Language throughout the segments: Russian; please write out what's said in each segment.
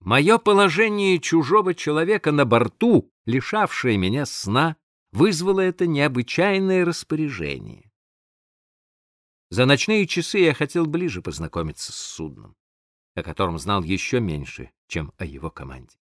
Мое положение чужого человека на борту, лишавшее меня сна, вызвало это необычайное распоряжение. За ночные часы я хотел ближе познакомиться с судном, о котором знал еще меньше, чем о его команде.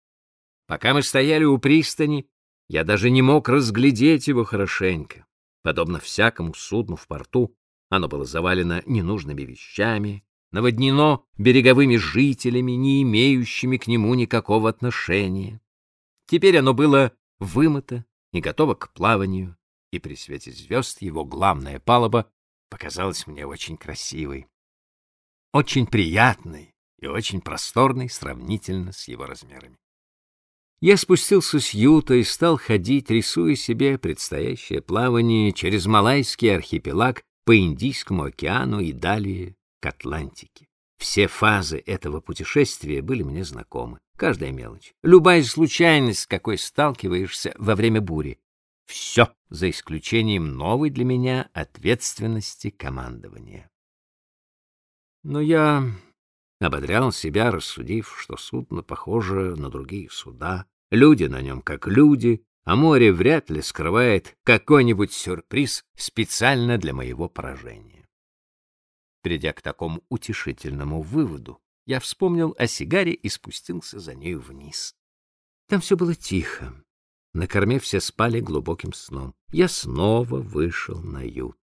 Пока мы стояли у пристани, я даже не мог разглядеть его хорошенько. Подобно всякому судну в порту, оно было завалено ненужными вещами, наводнено береговыми жителями, не имеющими к нему никакого отношения. Теперь оно было вымыто и готово к плаванию, и при свете звезд его главная палуба показалась мне очень красивой, очень приятной и очень просторной сравнительно с его размерами. Я спустился с юта и стал ходить, рисуя себе предстоящее плавание через Малайский архипелаг по Индийскому океану и далее к Атлантике. Все фазы этого путешествия были мне знакомы. Каждая мелочь, любая случайность, с какой сталкиваешься во время бури. Все, за исключением новой для меня ответственности командования. Но я ободрял себя, рассудив, что судно похоже на другие суда, люди на нем как люди, а море вряд ли скрывает какой-нибудь сюрприз специально для моего поражения. Придя к такому утешительному выводу, я вспомнил о сигаре и спустился за нею вниз. Там все было тихо. На корме все спали глубоким сном. Я снова вышел на ют.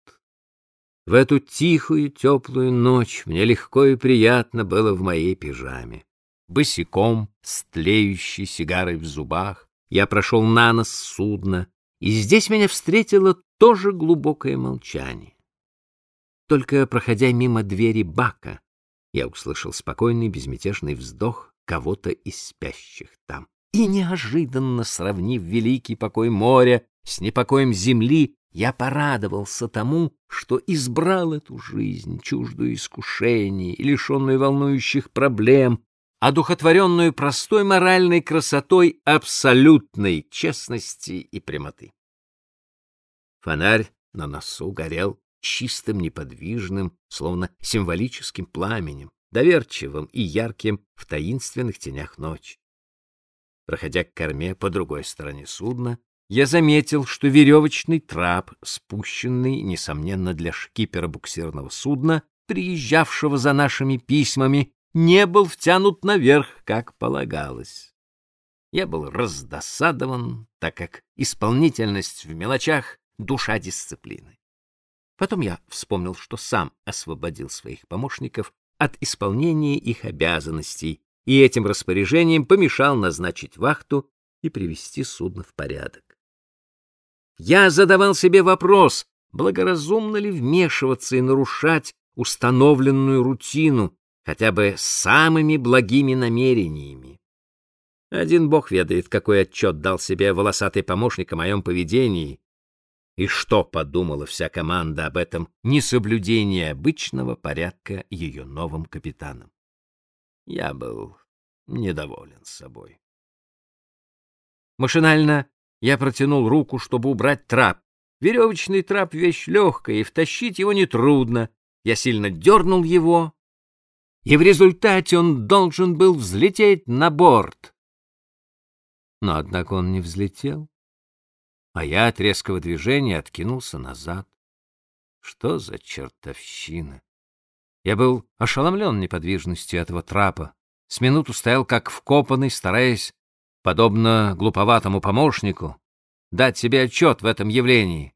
В эту тихую, теплую ночь мне легко и приятно было в моей пижаме. Босиком, с тлеющей сигарой в зубах, я прошел на нос судна, и здесь меня встретило тоже глубокое молчание. Только проходя мимо двери бака, я услышал спокойный безмятежный вздох кого-то из спящих там. И неожиданно, сравнив великий покой моря с непокоем земли, я порадовался тому, что избрал эту жизнь, чуждую искушений, лишенную волнующих проблем, одухотворенную простой моральной красотой абсолютной честности и прямоты. Фонарь на носу горел чистым, неподвижным, словно символическим пламенем, доверчивым и ярким в таинственных тенях ночи. Проходя к корме по другой стороне судна, я заметил, что веревочный трап, спущенный, несомненно, для шкипера буксирного судна, приезжавшего за нашими письмами, не был втянут наверх, как полагалось. Я был раздосадован, так как исполнительность в мелочах — душа дисциплины. Потом я вспомнил, что сам освободил своих помощников от исполнения их обязанностей и этим распоряжением помешал назначить вахту и привести судно в порядок. Я задавал себе вопрос, благоразумно ли вмешиваться и нарушать установленную рутину, хотя бы самыми благими намерениями. Один бог ведает, какой отчет дал себе волосатый помощник о моем поведении, и что подумала вся команда об этом несоблюдении обычного порядка ее новым капитаном. Я был недоволен собой. Машинально я протянул руку, чтобы убрать трап. Веревочный трап — вещь легкая, и втащить его нетрудно. Я сильно дернул его, и в результате он должен был взлететь на борт. Но, однако, он не взлетел, а я от резкого движения откинулся назад. Что за чертовщина? Я был ошеломлен неподвижностью этого трапа, с минуту стоял как вкопанный, стараясь, подобно глуповатому помощнику, дать себе отчет в этом явлении.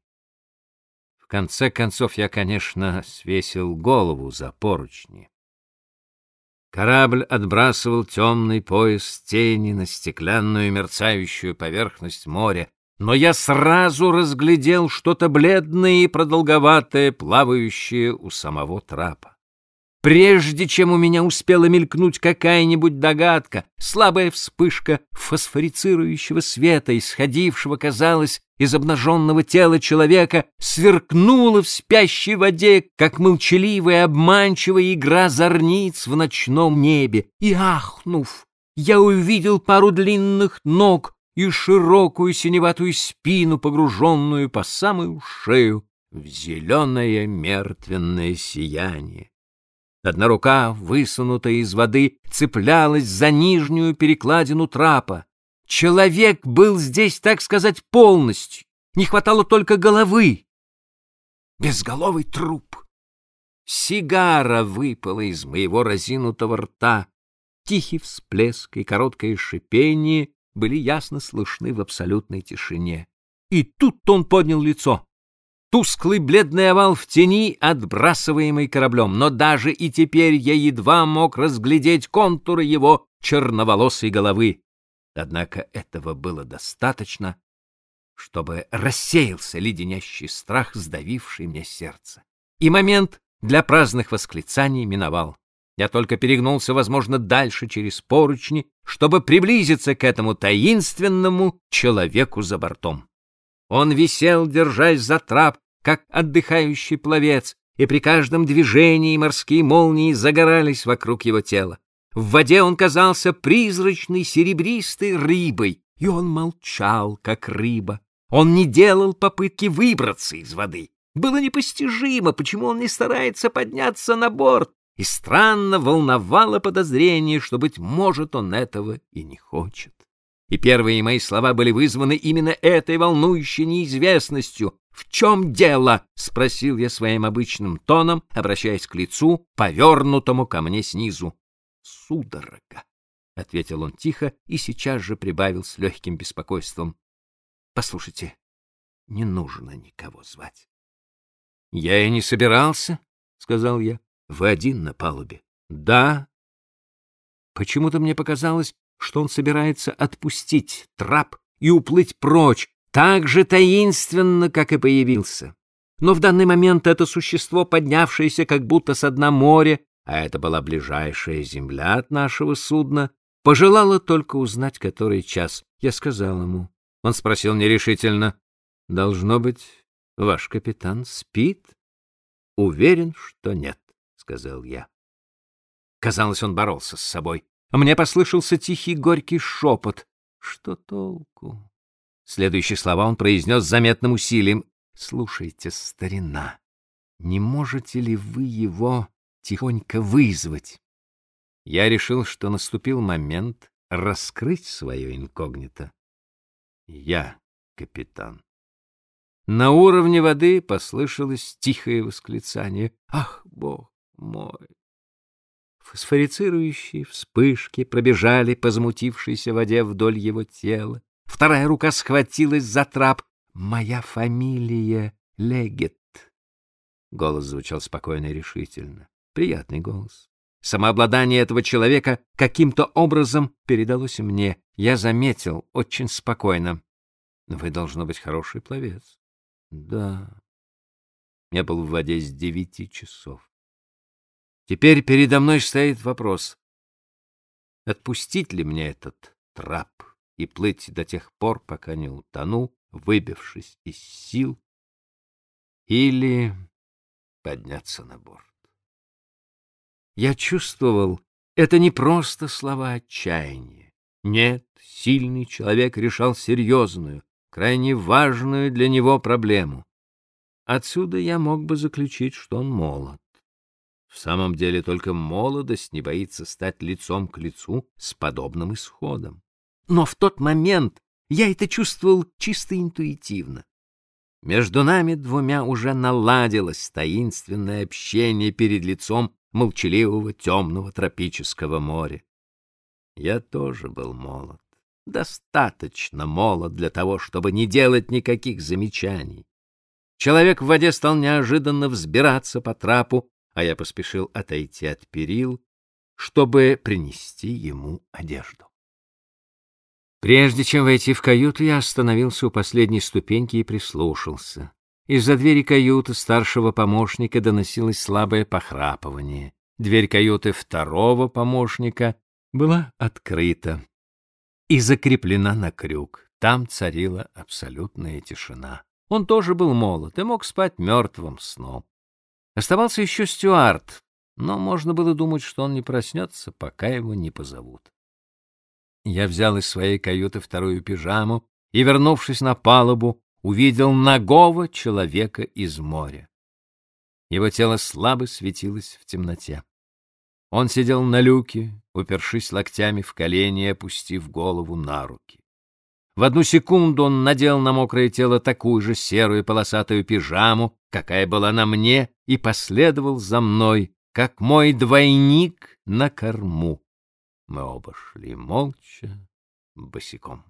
В конце концов я, конечно, свесил голову за поручни. Корабль отбрасывал темный пояс тени на стеклянную мерцающую поверхность моря, но я сразу разглядел что-то бледное и продолговатое, плавающее у самого трапа. Прежде чем у меня успела мелькнуть какая-нибудь догадка, слабая вспышка фосфорицирующего света, исходившего, казалось, из обнаженного тела человека, сверкнула в спящей воде, как молчаливая обманчивая игра зорниц в ночном небе. И, ахнув, я увидел пару длинных ног и широкую синеватую спину, погруженную по самую шею в зеленое мертвенное сияние. Одна рука, высунутая из воды, цеплялась за нижнюю перекладину трапа. Человек был здесь, так сказать, полностью. Не хватало только головы. Безголовый труп. Сигара выпала из моего разинутого рта. Тихий всплеск и короткое шипение были ясно слышны в абсолютной тишине. И тут он поднял лицо. Тусклый бледный овал в тени, отбрасываемый кораблем, но даже и теперь я едва мог разглядеть контуры его черноволосой головы. Однако этого было достаточно, чтобы рассеялся леденящий страх, сдавивший мне сердце. И момент для праздных восклицаний миновал. Я только перегнулся, возможно, дальше через поручни, чтобы приблизиться к этому таинственному человеку за бортом. Он висел, держась за трап, как отдыхающий пловец, и при каждом движении морские молнии загорались вокруг его тела. В воде он казался призрачной серебристой рыбой, и он молчал, как рыба. Он не делал попытки выбраться из воды. Было непостижимо, почему он не старается подняться на борт, и странно волновало подозрение, что, быть может, он этого и не хочет. И первые мои слова были вызваны именно этой волнующей неизвестностью. «В чем дело?» — спросил я своим обычным тоном, обращаясь к лицу, повернутому ко мне снизу. «Судорога», — ответил он тихо и сейчас же прибавил с легким беспокойством. «Послушайте, не нужно никого звать». «Я и не собирался», — сказал я. Вы один на палубе? Да. Почему-то мне показалось, что он собирается отпустить трап и уплыть прочь, так же таинственно, как и появился. Но в данный момент это существо, поднявшееся как будто с дна моря, а это была ближайшая земля от нашего судна, пожелало только узнать, который час. Я сказал ему. Он спросил нерешительно. — Должно быть, ваш капитан спит? — Уверен, что нет сказал я. Казалось, он боролся с собой. Мне послышался тихий горький шепот. Что толку? Следующие слова он произнес с заметным усилием. Слушайте, старина, не можете ли вы его тихонько вызвать? Я решил, что наступил момент раскрыть свое инкогнито. Я капитан. На уровне воды послышалось тихое восклицание. Ах, Бог! Мой. Фосфорицирующие вспышки пробежали по замутившейся воде вдоль его тела. Вторая рука схватилась за трап. «Моя фамилия Легет». Голос звучал спокойно и решительно. Приятный голос. Самообладание этого человека каким-то образом передалось мне. Я заметил очень спокойно. Вы, должно быть, хороший пловец. Да. Я был в воде с девяти часов. Теперь передо мной стоит вопрос, отпустить ли мне этот трап и плыть до тех пор, пока не утону, выбившись из сил, или подняться на борт. Я чувствовал, это не просто слова отчаяния. Нет, сильный человек решал серьезную, крайне важную для него проблему. Отсюда я мог бы заключить, что он молод. В самом деле только молодость не боится стать лицом к лицу с подобным исходом. Но в тот момент я это чувствовал чисто интуитивно. Между нами двумя уже наладилось таинственное общение перед лицом молчаливого темного тропического моря. Я тоже был молод, достаточно молод для того, чтобы не делать никаких замечаний. Человек в воде стал неожиданно взбираться по трапу, а я поспешил отойти от перил, чтобы принести ему одежду. Прежде чем войти в каюту, я остановился у последней ступеньки и прислушался. Из-за двери каюты старшего помощника доносилось слабое похрапывание. Дверь каюты второго помощника была открыта и закреплена на крюк. Там царила абсолютная тишина. Он тоже был молод и мог спать мертвым сном. Оставался еще Стюарт, но можно было думать, что он не проснется, пока его не позовут. Я взял из своей каюты вторую пижаму и, вернувшись на палубу, увидел нагого человека из моря. Его тело слабо светилось в темноте. Он сидел на люке, упершись локтями в колени и опустив голову на руки. В одну секунду он надел на мокрое тело такую же серую полосатую пижаму, какая была на мне, и последовал за мной, как мой двойник на корму. Мы оба шли молча, босиком.